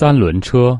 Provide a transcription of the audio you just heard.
三轮车。